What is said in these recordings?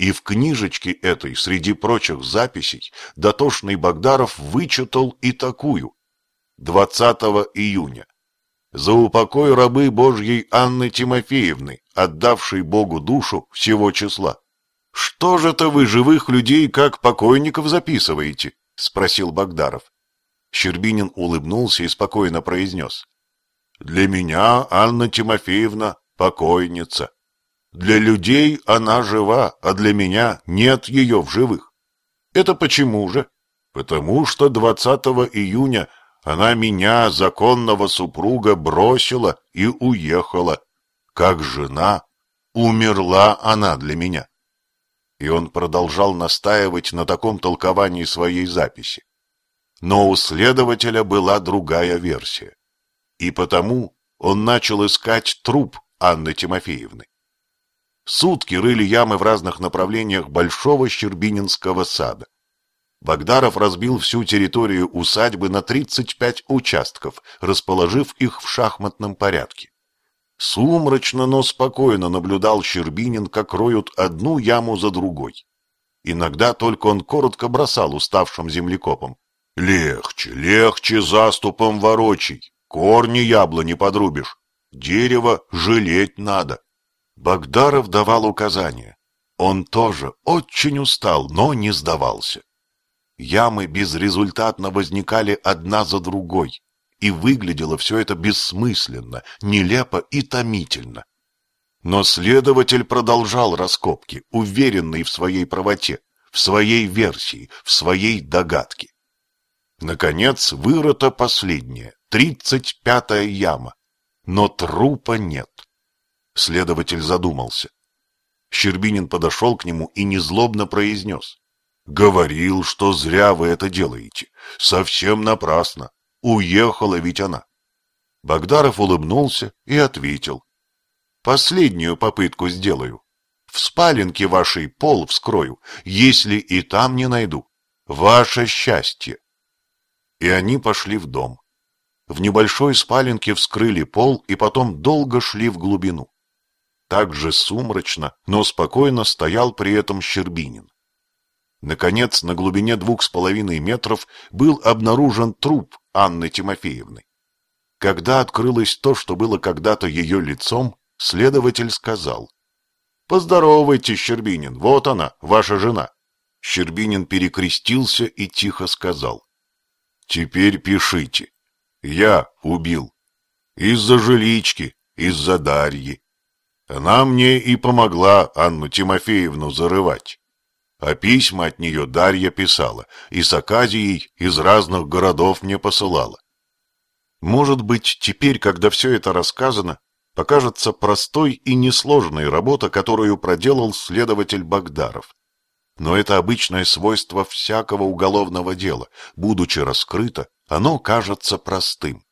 И в книжечке этой, среди прочих записей, дотошный Багдаров вычитал и такую. 20 июня. За упокой рабы Божьей Анны Тимофеевны, отдавшей Богу душу всего числа. «Что же это вы живых людей как покойников записываете?» — спросил Багдаров. Щербинин улыбнулся и спокойно произнес. «Для меня Анна Тимофеевна покойница. Для людей она жива, а для меня нет ее в живых. Это почему же? Потому что 20 июня она меня, законного супруга, бросила и уехала. Как жена, умерла она для меня. И он продолжал настаивать на таком толковании своей записи. Но у следователя была другая версия. И потому он начал искать труп Анны Тимофеевны. Сутки рыли ямы в разных направлениях большого Щербининского сада. Багдаров разбил всю территорию усадьбы на 35 участков, расположив их в шахматном порядке. Сумрачно, но спокойно наблюдал Щербинин, как роют одну яму за другой. Иногда только он коротко бросал уставшим землекопам. «Легче, легче заступом ворочай, корни яблони подрубишь, дерево жалеть надо». Багдаров давал указания. Он тоже очень устал, но не сдавался. Ямы безрезультатно возникали одна за другой, и выглядело все это бессмысленно, нелепо и томительно. Но следователь продолжал раскопки, уверенный в своей правоте, в своей версии, в своей догадке. Наконец, вырыта последняя, тридцать пятая яма, но трупа нет. Следователь задумался. Щербинин подошел к нему и незлобно произнес. Говорил, что зря вы это делаете. Совсем напрасно. Уехала ведь она. Багдаров улыбнулся и ответил. Последнюю попытку сделаю. В спаленке вашей пол вскрою, если и там не найду. Ваше счастье. И они пошли в дом. В небольшой спаленке вскрыли пол и потом долго шли в глубину. Так же сумрачно, но спокойно стоял при этом Щербинин. Наконец, на глубине двух с половиной метров был обнаружен труп Анны Тимофеевны. Когда открылось то, что было когда-то ее лицом, следователь сказал. «Поздоровайтесь, Щербинин, вот она, ваша жена». Щербинин перекрестился и тихо сказал. «Теперь пишите. Я убил. Из-за жилички, из-за Дарьи. Она мне и помогла Анну Тимофеевну зарывать. А письма от нее Дарья писала, и с Аказией из разных городов мне посылала. Может быть, теперь, когда все это рассказано, покажется простой и несложной работа, которую проделал следователь Багдаров. Но это обычное свойство всякого уголовного дела. Будучи раскрыто, оно кажется простым.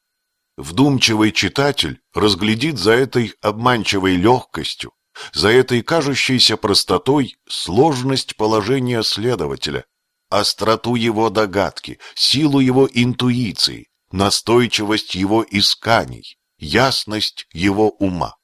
Вдумчивый читатель разглядит за этой обманчивой легкостью за этой кажущейся простотой сложность положения следователя, остроту его догадки, силу его интуиции, настойчивость его исканий, ясность его ума.